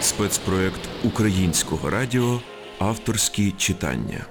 Спецпроект українського радіо Авторські читання.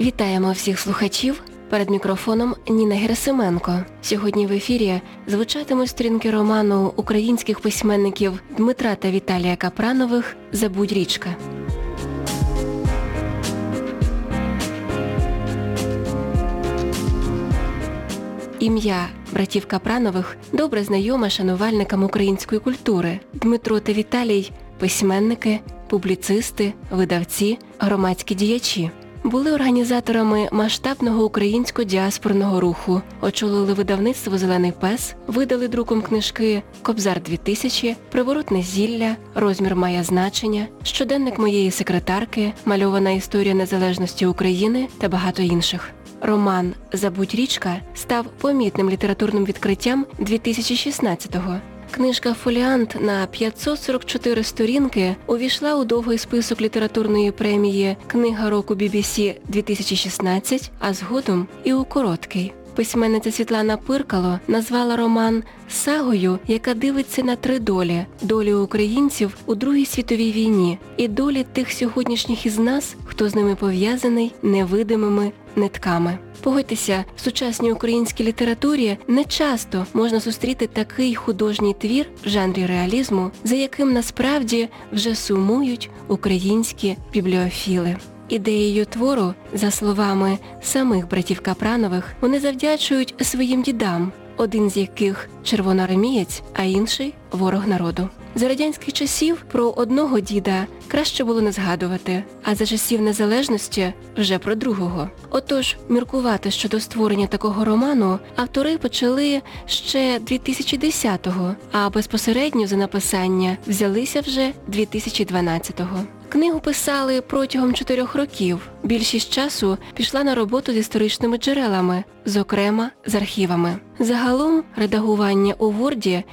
Вітаємо всіх слухачів. Перед мікрофоном Ніна Герасименко. Сьогодні в ефірі звучатимуть сторінки роману українських письменників Дмитра та Віталія Капранових Забудь річка. Ім'я братів Капранових добре знайоме шанувальникам української культури. Дмитро та Віталій письменники, публіцисти, видавці, громадські діячі. Були організаторами масштабного українського діаспорного руху, очолили видавництво Зелений пес, видали друком книжки Кобзар 2000, Приворотне зілля, Розмір має значення, Щоденник моєї секретарки, Мальована історія незалежності України та багато інших. Роман Забудь річка став помітним літературним відкриттям 2016-го. Книжка Фоліант на 544 сторінки увійшла у довгий список літературної премії Книга року BBC 2016, а згодом і у короткий. Письменниця Світлана Пиркало назвала роман сагою, яка дивиться на три долі долі українців у Другій світовій війні і долі тих сьогоднішніх із нас, хто з ними пов'язаний невидимими нитками. Погодьтеся, в сучасній українській літературі не часто можна зустріти такий художній твір в жанрі реалізму, за яким насправді вже сумують українські бібліофіли. Ідеєю твору, за словами самих братів Капранових, вони завдячують своїм дідам, один з яких червоноармієць, а інший ворог народу. За радянських часів про одного діда краще було не згадувати, а за часів незалежності вже про другого. Отож, міркувати щодо створення такого роману автори почали ще 2010-го, а безпосередньо за написання взялися вже 2012-го. Книгу писали протягом чотирьох років. Більшість часу пішла на роботу з історичними джерелами, зокрема з архівами. Загалом редагування у Ворді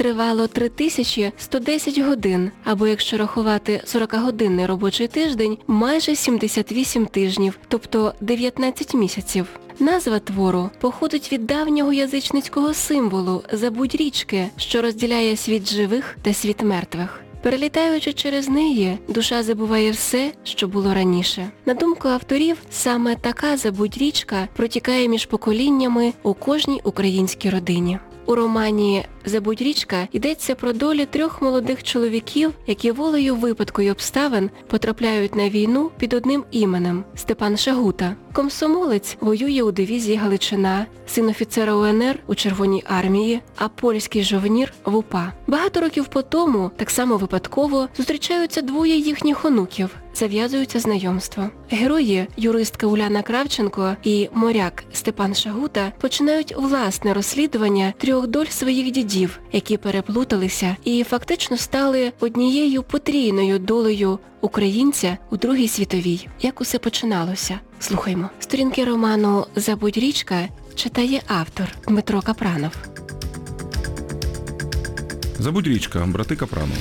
тривало 3110 годин, або якщо рахувати 40-годинний робочий тиждень, майже 78 тижнів, тобто 19 місяців. Назва твору походить від давнього язичницького символу «Забудь річки», що розділяє світ живих та світ мертвих. Перелітаючи через неї, душа забуває все, що було раніше. На думку авторів, саме така забудь річка протікає між поколіннями у кожній українській родині. У романі Забудь річка йдеться про долі трьох молодих чоловіків, які волею випадку й обставин потрапляють на війну під одним іменем Степан Шагута. Комсомолець воює у дивізії Галичина, син офіцера УНР у Червоній армії, а польський жовнір в УПА. Багато років по тому, так само випадково, зустрічаються двоє їхніх онуків. Зав'язуються знайомства. Герої, юристка Уляна Кравченко і моряк Степан Шагута починають власне розслідування трьох доль своїх дідів, які переплуталися і фактично стали однією потрійною долею українця у Другій світовій. Як усе починалося? Слухаймо. Сторінки роману Забудь річка читає автор Дмитро Капранов. Забудь річка, брати Капранова.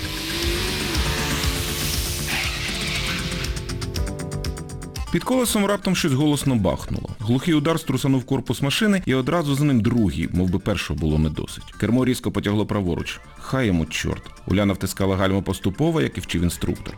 Під колесом раптом щось голосно бахнуло. Глухий удар струсанув корпус машини і одразу за ним другий, мов би першого було не досить. Кермо різко потягло праворуч. Хай йому чорт. Уляна втискала гальму поступово, як і вчив інструктор.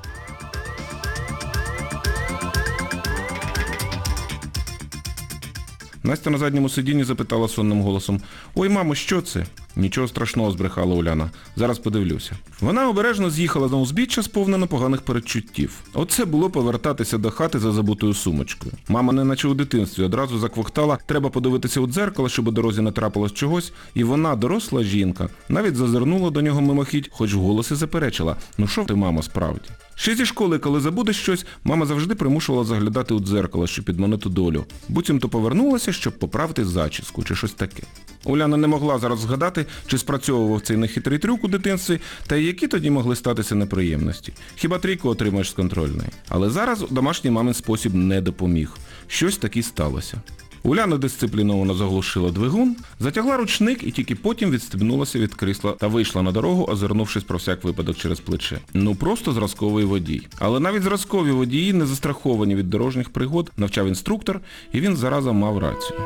Настя на задньому сидінні запитала сонним голосом Ой, мамо, що це? Нічого страшного, збрехала Уляна. Зараз подивлюся. Вона обережно з'їхала на узбіччя, сповнена поганих передчуттів. Оце було повертатися до хати за забутою сумочкою. Мама, не наче у дитинстві, одразу заквохтала, треба подивитися у дзеркало, щоб у дорозі не трапилось чогось, і вона, доросла жінка, навіть зазирнула до нього мимохідь, хоч вголос і заперечила. Ну що ти, мамо, справді? Ще зі школи, коли забудеш щось, мама завжди примушувала заглядати у дзеркало, щоб підманити долю. Буцімто повернулася, щоб поправити зачіску чи щось таке. Уляна не могла зараз згадати, чи спрацьовував цей нехитрий трюк у дитинстві, та й які тоді могли статися неприємності. Хіба трійку отримаєш з контрольної. Але зараз домашній мамин спосіб не допоміг. Щось таки сталося. Уляна дисципліновано заглушила двигун, затягла ручник і тільки потім відстебнулася від крісла та вийшла на дорогу, озирнувшись про всяк випадок через плече. Ну просто зразковий водій. Але навіть зразкові водії не застраховані від дорожніх пригод, навчав інструктор, і він зараза мав рацію.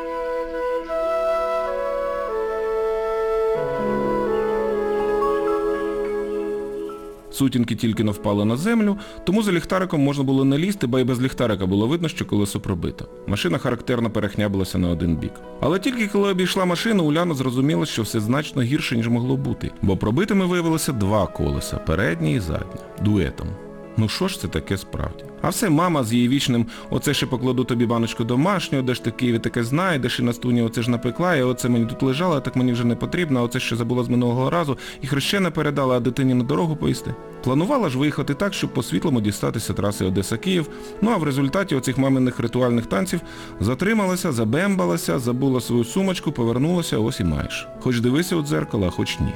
Сутінки тільки не впали на землю, тому за ліхтариком можна було не лізти, бо й без ліхтарика було видно, що колесо пробито. Машина характерно перехнябилася на один бік. Але тільки коли обійшла машину, Уляна зрозуміла, що все значно гірше, ніж могло бути. Бо пробитими виявилося два колеса, переднє і заднє, дуетом. Ну що ж це таке справді? А все мама з її вічним оце ще покладу тобі баночку домашнього, де ж ти Києві таке знайдеш, і на стуні оце ж напекла, і оце мені тут лежало, так мені вже не потрібно, а оце ще забула з минулого разу, і хрещена передала, а дитині на дорогу поїсти. Планувала ж виїхати так, щоб по світлому дістатися траси Одеса-Київ, ну а в результаті оцих маминих ритуальних танців затрималася, забембалася, забула свою сумочку, повернулася, ось і маєш. Хоч дивися у дзеркало, хоч ні.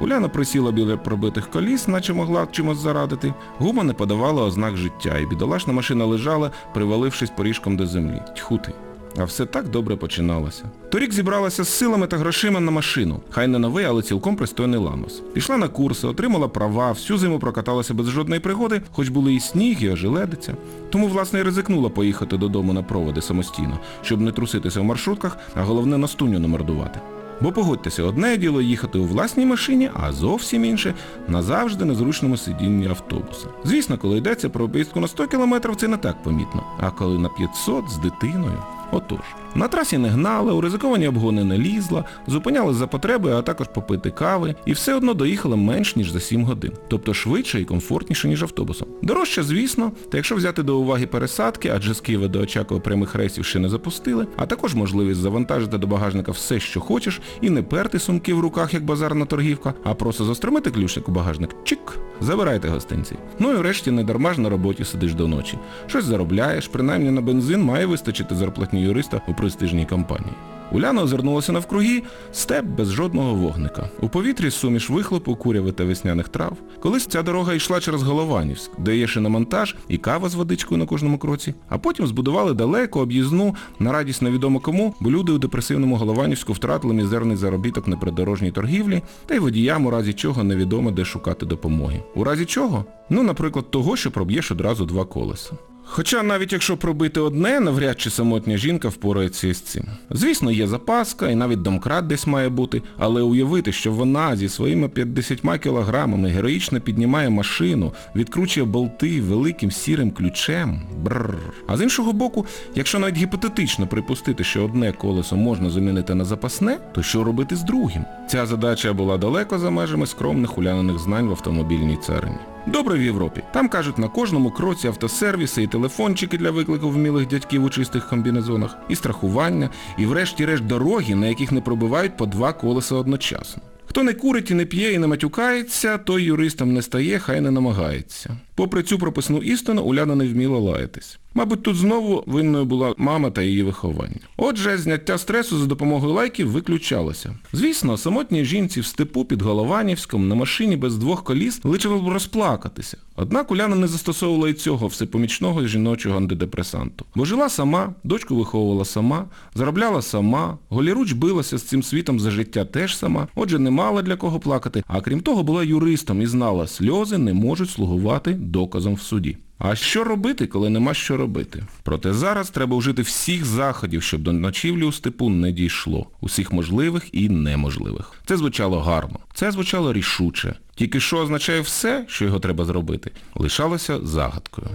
Уляна присіла біля пробитих коліс, наче могла чимось зарадити. Гума не подавала ознак життя, і бідолашна машина лежала, привалившись поріжком до землі. Тьху ти. А все так добре починалося. Торік зібралася з силами та грошима на машину. Хай не новий, але цілком пристойний ламос. Пішла на курси, отримала права, всю зиму прокаталася без жодної пригоди, хоч були і сніг, і ожеледиця. Тому, власне, і ризикнула поїхати додому на проводи самостійно, щоб не труситися в маршрутках, а головне на стуню не мордувати. Бо погодьтеся, одне діло їхати у власній машині, а зовсім інше назавжди на зручному сидінні автобуса. Звісно, коли йдеться про поїздку на 100 кілометрів, це не так помітно. А коли на 500 з дитиною. Отож, на трасі не гнали, у ризиковані обгони не лізла, зупинялись за потребою, а також попити кави, і все одно доїхала менш ніж за 7 годин. Тобто швидше і комфортніше, ніж автобусом. Дорожче, звісно, та якщо взяти до уваги пересадки, адже з Києва до Очакова прямих рейсів ще не запустили, а також можливість завантажити до багажника все, що хочеш, і не перти сумки в руках, як базарна торгівка, а просто застромити ключник у багажник, чик, забирайте гостинці. Ну і врешті не дарма ж на роботі сидиш до ночі. Щось заробляєш, принаймні на бензин має вистачити зарплатні юриста у престижній компанії. Уляна озирнулася навкруги, степ без жодного вогника. У повітрі суміш вихлопу, куряви та весняних трав. Колись ця дорога йшла через Голованівськ, де є шиномонтаж і кава з водичкою на кожному кроці, а потім збудували далеко об'їзну на радість невідомо кому, бо люди у депресивному Голованівську втратили мізерний заробіток на придорожній торгівлі, та й водіям у разі чого невідомо де шукати допомоги. У разі чого? Ну, наприклад, того, що проб'єш одразу два колеса. Хоча навіть якщо пробити одне, навряд чи самотня жінка впорається із цим. Звісно, є запаска і навіть домкрат десь має бути, але уявити, що вона зі своїми 50 кілограмами героїчно піднімає машину, відкручує болти великим сірим ключем. Бррр. А з іншого боку, якщо навіть гіпотетично припустити, що одне колесо можна замінити на запасне, то що робити з другим? Ця задача була далеко за межами скромних улянених знань в автомобільній царині. Добре в Європі. Там кажуть на кожному кроці автосервіси і телефончики для виклику вмілих дядьків у чистих комбінезонах, і страхування, і врешті-решт дороги, на яких не пробивають по два колеса одночасно. Хто не курить і не п'є і не матюкається, той юристом не стає, хай не намагається. Попри цю прописну істину, Уляна не вміла лаятись. Мабуть, тут знову винною була мама та її виховання. Отже, зняття стресу за допомогою лайків виключалося. Звісно, самотній жінці в степу під Голованівськом на машині без двох коліс личило б розплакатися. Однак Уляна не застосовувала і цього всепомічного жіночого антидепресанту. Бо жила сама, дочку виховувала сама, заробляла сама, голіруч билася з цим світом за життя теж сама, отже, не мала для кого плакати, а крім того була юристом і знала, сльози не можуть слугувати доказом в суді. А що робити, коли нема що робити? Проте зараз треба вжити всіх заходів, щоб до ночівлі у степу не дійшло. Усіх можливих і неможливих. Це звучало гарно. Це звучало рішуче. Тільки що означає все, що його треба зробити, лишалося загадкою.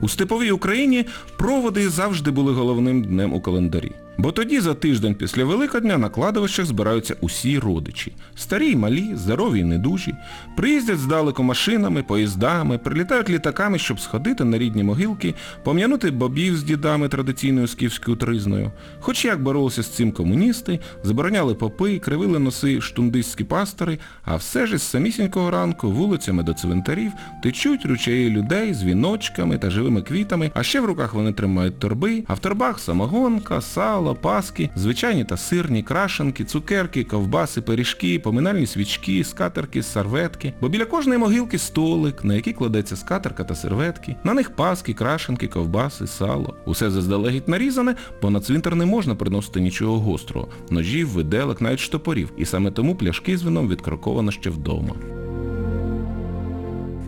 У степовій Україні проводи завжди були головним днем у календарі. Бо тоді за тиждень після Великодня на кладовищах збираються усі родичі. Старі й малі, здорові й недужі. Приїздять здалеку машинами, поїздами, прилітають літаками, щоб сходити на рідні могилки, пом'янути бабів з дідами традиційною скіфською тризною. Хоч як боролися з цим комуністи, забороняли попи, кривили носи штундистські пастори, а все ж із самісінького ранку вулицями до цвинтарів течуть ручаї людей з віночками та живими квітами, а ще в руках вони тримають торби, а в торбах самогонка, сало, сало, паски, звичайні та сирні, крашенки, цукерки, ковбаси, пиріжки, поминальні свічки, скатерки, серветки. Бо біля кожної могилки столик, на який кладеться скатерка та серветки. На них паски, крашенки, ковбаси, сало. Усе заздалегідь нарізане, бо на цвинтар не можна приносити нічого гострого. Ножів, виделок, навіть штопорів. І саме тому пляшки з вином відкроковано ще вдома.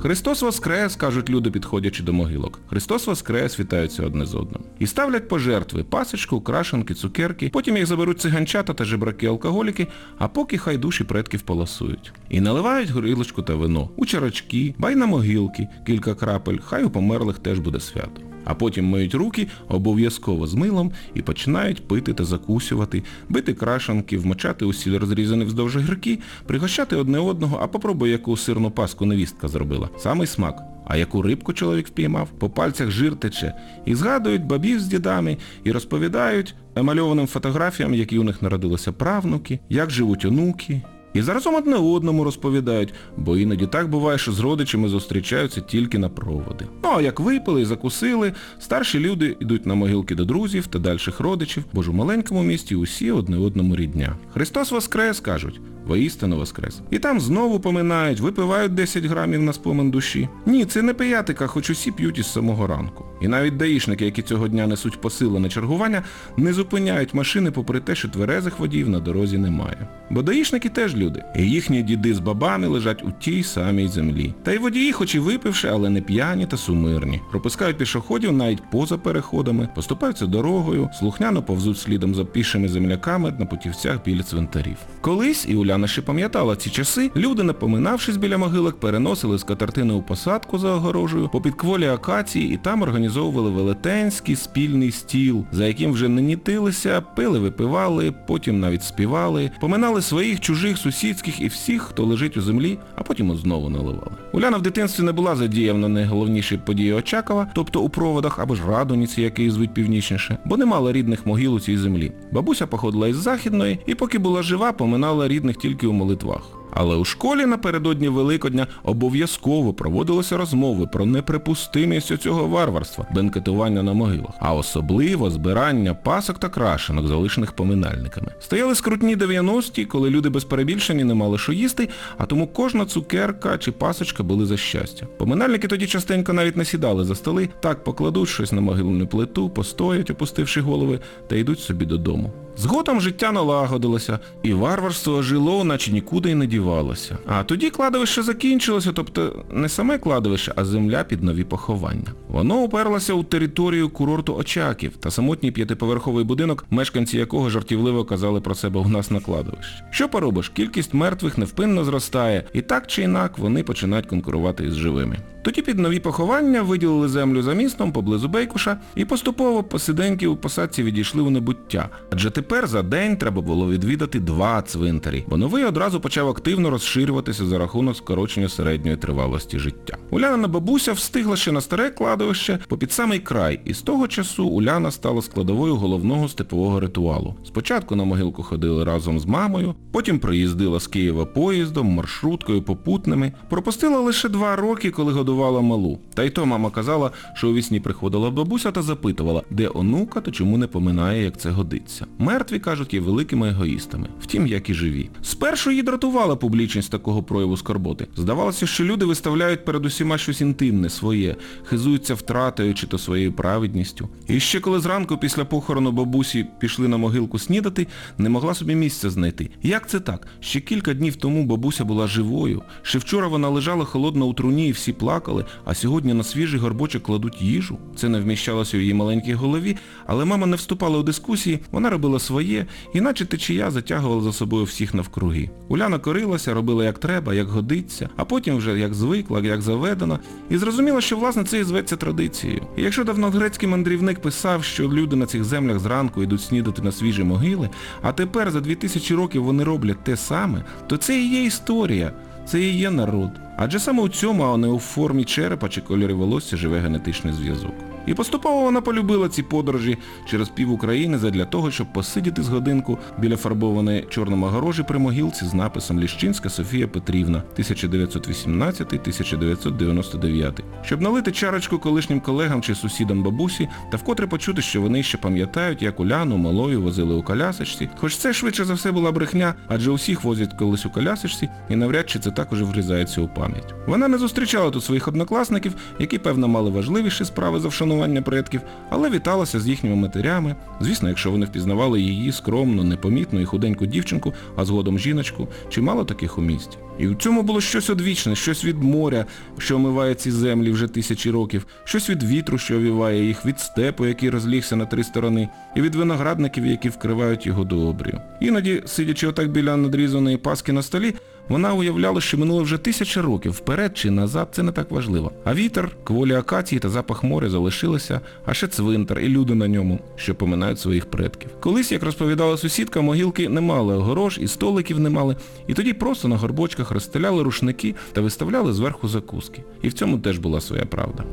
Христос Воскрес, кажуть люди, підходячи до могилок. Христос Воскрес вітаються одне з одним. І ставлять пожертви, пасочку, крашенки, цукерки, потім їх заберуть циганчата та жебраки-алкоголіки, а поки хай душі предків полосують. І наливають горілочку та вино, у чарочки, бай на могилки, кілька крапель, хай у померлих теж буде свято. А потім миють руки обов'язково з милом і починають пити та закусювати, бити крашанки, вмочати у сіль розрізані вздовж гірки, пригощати одне одного, а попробуй, яку сирну паску невістка зробила. Самий смак. А яку рибку чоловік впіймав, по пальцях жир тече. І згадують бабів з дідами, і розповідають емальованим фотографіям, які у них народилися правнуки, як живуть онуки. І заразом одне одному розповідають, бо іноді так буває, що з родичами зустрічаються тільки на проводи. Ну а як випили і закусили, старші люди йдуть на могилки до друзів та дальших родичів, бо ж у маленькому місті усі одне одному рідня. Христос Воскрес, кажуть. Воістину воскрес. І там знову поминають, випивають 10 грамів на спомин душі. Ні, це не пиятика, хоч усі п'ють із самого ранку. І навіть даїшники, які цього дня несуть посили на чергування, не зупиняють машини попри те, що тверезих водіїв на дорозі немає. Бо даїшники теж люди. І їхні діди з бабами лежать у тій самій землі. Та й водії, хоч і випивши, але не п'яні та сумирні. Пропускають пішоходів навіть поза переходами, поступаються дорогою, слухняно повзуть слідом за пішими земляками на путівцях біля цвинтарів. Колись, і Уляна ще пам'ятала ці часи, люди, напоминавшись біля могилок, переносили скатертини у посадку за огорожею, по підкволі акації і там організовували велетенський спільний стіл, за яким вже не нітилися, пили, випивали, потім навіть співали, поминали своїх, чужих, сусідських і всіх, хто лежить у землі, а потім знову наливали. Уляна в дитинстві не була задіяна на найголовніші події Очакова, тобто у проводах або ж Радоніці, який звуть північніше, бо не мала рідних могил у цій землі. Бабуся походила із Західної і поки була жива, поминала рідних тільки у молитвах. Але у школі напередодні Великодня обов'язково проводилися розмови про неприпустимість цього варварства, бенкетування на могилах, а особливо збирання пасок та крашенок, залишених поминальниками. Стояли скрутні 90-ті, коли люди без перебільшення не мали що їсти, а тому кожна цукерка чи пасочка були за щастя. Поминальники тоді частенько навіть не сідали за столи, так покладуть щось на могильну плиту, постоять, опустивши голови, та йдуть собі додому. Згодом життя налагодилося, і варварство жило, наче нікуди й не дівалося. А тоді кладовище закінчилося, тобто не саме кладовище, а земля під нові поховання. Воно уперлося у територію курорту Очаків та самотній п'ятиповерховий будинок, мешканці якого жартівливо казали про себе у нас на кладовищі. Що поробиш, кількість мертвих невпинно зростає, і так чи інак вони починають конкурувати із живими. Тоді під нові поховання виділили землю за містом поблизу Бейкуша і поступово посиденьки у посадці відійшли у небуття. Адже тепер за день треба було відвідати два цвинтарі, бо новий одразу почав активно розширюватися за рахунок скорочення середньої тривалості життя. Улянина бабуся встигла ще на старе кладовище попід самий край, і з того часу Уляна стала складовою головного степового ритуалу. Спочатку на могилку ходили разом з мамою, потім проїздила з Києва поїздом, маршруткою, попутними. Пропустила лише два роки, коли годувала малу. Та й то мама казала, що у вісні приходила бабуся та запитувала, де онука та чому не поминає, як це годиться. Мертві, кажуть, є великими егоїстами. Втім, як і живі. Спершу її дратувала публічність такого прояву скорботи. Здавалося, що люди виставляють перед усіма щось інтимне, своє, хизуються втратою чи то своєю праведністю. І ще коли зранку після похорону бабусі пішли на могилку снідати, не могла собі місця знайти. Як це так? Ще кілька днів тому бабуся була живою. Ще вчора вона лежала холодно у труні і всі плакали, а сьогодні на свіжий горбочок кладуть їжу. Це не вміщалося у її маленькій голові, але мама не вступала у дискусії, вона робила своє, іначе течія затягувала за собою всіх навкруги. Уляна корилася, робила як треба, як годиться, а потім вже як звикла, як заведена, і зрозуміла, що власне це і зветься традицією. І якщо давногрецький мандрівник писав, що люди на цих землях зранку йдуть снідати на свіжі могили, а тепер за 2000 років вони роблять те саме, то це і є історія, це і є народ. Адже саме у цьому, а не у формі черепа чи кольорі волосся живе генетичний зв'язок. І поступово вона полюбила ці подорожі через пів України задля того, щоб посидіти з годинку біля фарбованої чорному огорожі при могилці з написом Ліщинська Софія Петрівна 1918-1999, щоб налити чарочку колишнім колегам чи сусідам бабусі та вкотре почути, що вони ще пам'ятають, як Уляну малою возили у колясочці. Хоч це швидше за все була брехня, адже усіх возять колись у колясочці, і навряд чи це також врізається у пам'ять. Вона не зустрічала тут своїх однокласників, які, певно, мали важливіші справи за вшанування предків, але віталася з їхніми матерями. Звісно, якщо вони впізнавали її скромну, непомітну і худеньку дівчинку, а згодом жіночку, чимало таких у місті. І в цьому було щось одвічне, щось від моря, що омиває ці землі вже тисячі років, щось від вітру, що овіває їх, від степу, який розлігся на три сторони, і від виноградників, які вкривають його до обрію. Іноді, сидячи отак біля надрізаної паски на столі, вона уявляла, що минуло вже тисяча років, вперед чи назад, це не так важливо. А вітер, кволі акації та запах моря залишилися, а ще цвинтар і люди на ньому, що поминають своїх предків. Колись, як розповідала сусідка, могилки не мали огорож і столиків не мали, і тоді просто на горбочках розстеляли рушники та виставляли зверху закуски. І в цьому теж була своя правда.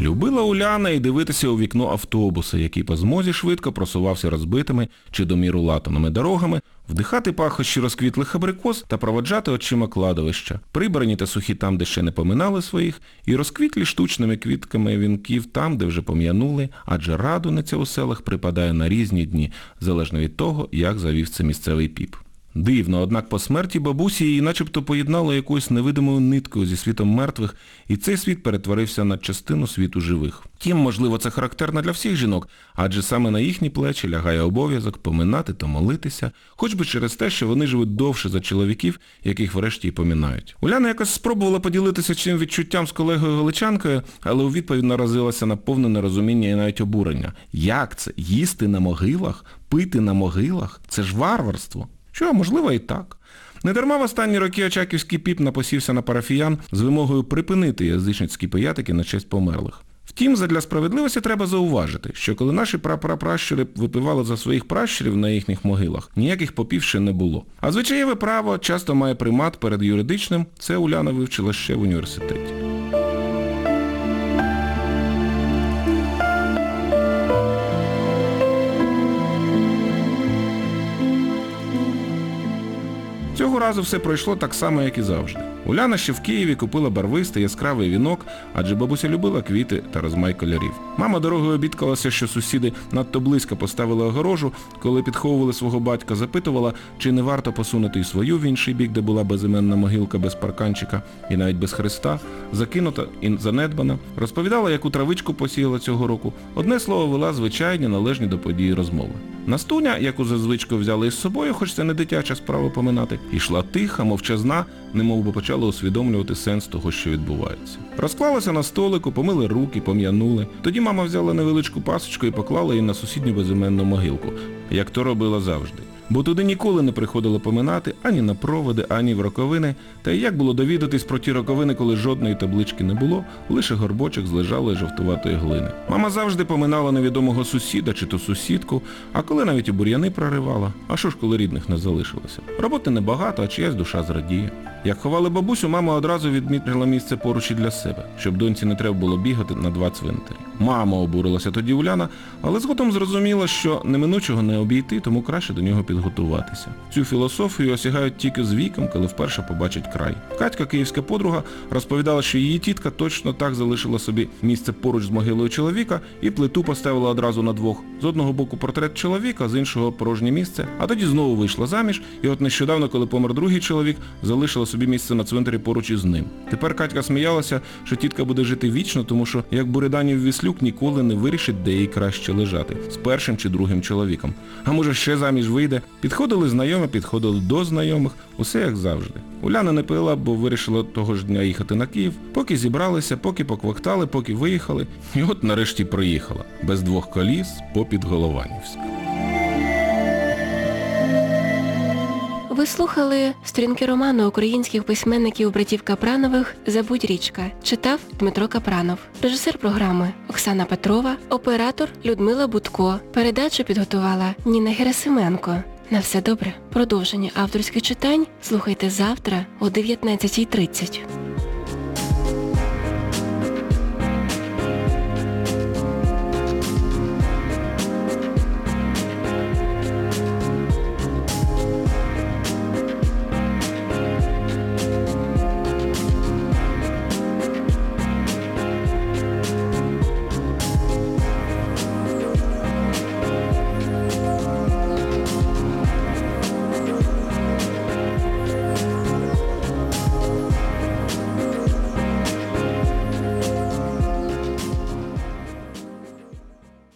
Любила Уляна і дивитися у вікно автобуса, який по змозі швидко просувався розбитими чи до міру латаними дорогами, вдихати пахощі розквітлих абрикос та проводжати очима кладовища, прибрані та сухі там, де ще не поминали своїх, і розквітлі штучними квітками вінків там, де вже пом'янули, адже радуниця у селах припадає на різні дні, залежно від того, як завів це місцевий піп. Дивно, однак по смерті бабусі її начебто поєднало якоюсь невидимою ниткою зі світом мертвих, і цей світ перетворився на частину світу живих. Втім, можливо, це характерно для всіх жінок, адже саме на їхні плечі лягає обов'язок поминати та молитися, хоч би через те, що вони живуть довше за чоловіків, яких врешті й помінають. Уляна якось спробувала поділитися цим відчуттям з колегою Галичанкою, але у відповідь наразилася на повне нерозуміння і навіть обурення. Як це? Їсти на могилах? Пити на могилах? Це ж варварство. Що, можливо, і так. Недарма в останні роки Очаківський піп напосівся на парафіян з вимогою припинити язичницькі пиятики на честь померлих. Втім, задля справедливості треба зауважити, що коли наші прапрапращури випивали за своїх пращурів на їхніх могилах, ніяких попів ще не було. А звичаєве право часто має примат перед юридичним, це Уляна вивчила ще в університеті. Цього разу все пройшло так само, як і завжди. Уляна ще в Києві купила барвистий яскравий вінок, адже бабуся любила квіти та розмай кольорів. Мама дорогою обідкалася, що сусіди надто близько поставили огорожу, коли підховували свого батька, запитувала, чи не варто посунути і свою в інший бік, де була безіменна могилка без парканчика і навіть без хреста, закинута і занедбана. Розповідала, яку травичку посіяла цього року. Одне слово вела звичайні, належні до події розмови. Настуня, яку за звичкою взяли із собою, хоч це не дитяча справа поминати, йшла тиха, мовчазна, немов би почала усвідомлювати сенс того, що відбувається. Розклалася на столику, помили руки, пом'янули. Тоді мама взяла невеличку пасочку і поклала її на сусідню безіменну могилку, як то робила завжди. Бо туди ніколи не приходило поминати ані на проводи, ані в роковини, та й як було довідатись про ті роковини, коли жодної таблички не було, лише горбочок з лежалої жовтуватої глини. Мама завжди поминала невідомого сусіда чи то сусідку, а коли навіть і бур'яни проривала, а що ж коли рідних не залишилося? Роботи небагато, а чиясь душа зрадіє. Як ховали бабусю, мама одразу відмітила місце поруч і для себе, щоб доньці не треба було бігати на два цвинтарі. Мама обурилася тоді Уляна, але згодом зрозуміла, що неминучого не обійти, тому краще до нього підготуватися. Цю філософію осягають тільки з віком, коли вперше побачать край. Катька, київська подруга, розповідала, що її тітка точно так залишила собі місце поруч з могилою чоловіка і плиту поставила одразу на двох. З одного боку портрет чоловіка, з іншого порожнє місце, а тоді знову вийшла заміж, і от нещодавно, коли помер другий чоловік, залишила собі місце на цвинтарі поруч із ним. Тепер Катька сміялася, що тітка буде жити вічно, тому що, як Буриданів Віслюк, ніколи не вирішить, де їй краще лежати, з першим чи другим чоловіком. А може ще заміж вийде. Підходили знайомі, підходили до знайомих, усе як завжди. Уляна не пила, бо вирішила того ж дня їхати на Київ, поки зібралися, поки поквактали, поки виїхали. І от нарешті проїхала. Без двох коліс попід Голованівськ. Ви слухали сторінки роману українських письменників братів Капранових Забудь річка. Читав Дмитро Капранов. Режисер програми Оксана Петрова, оператор Людмила Будко. Передачу підготувала Ніна Герасименко. На все добре. Продовження авторських читань слухайте завтра о 19.30.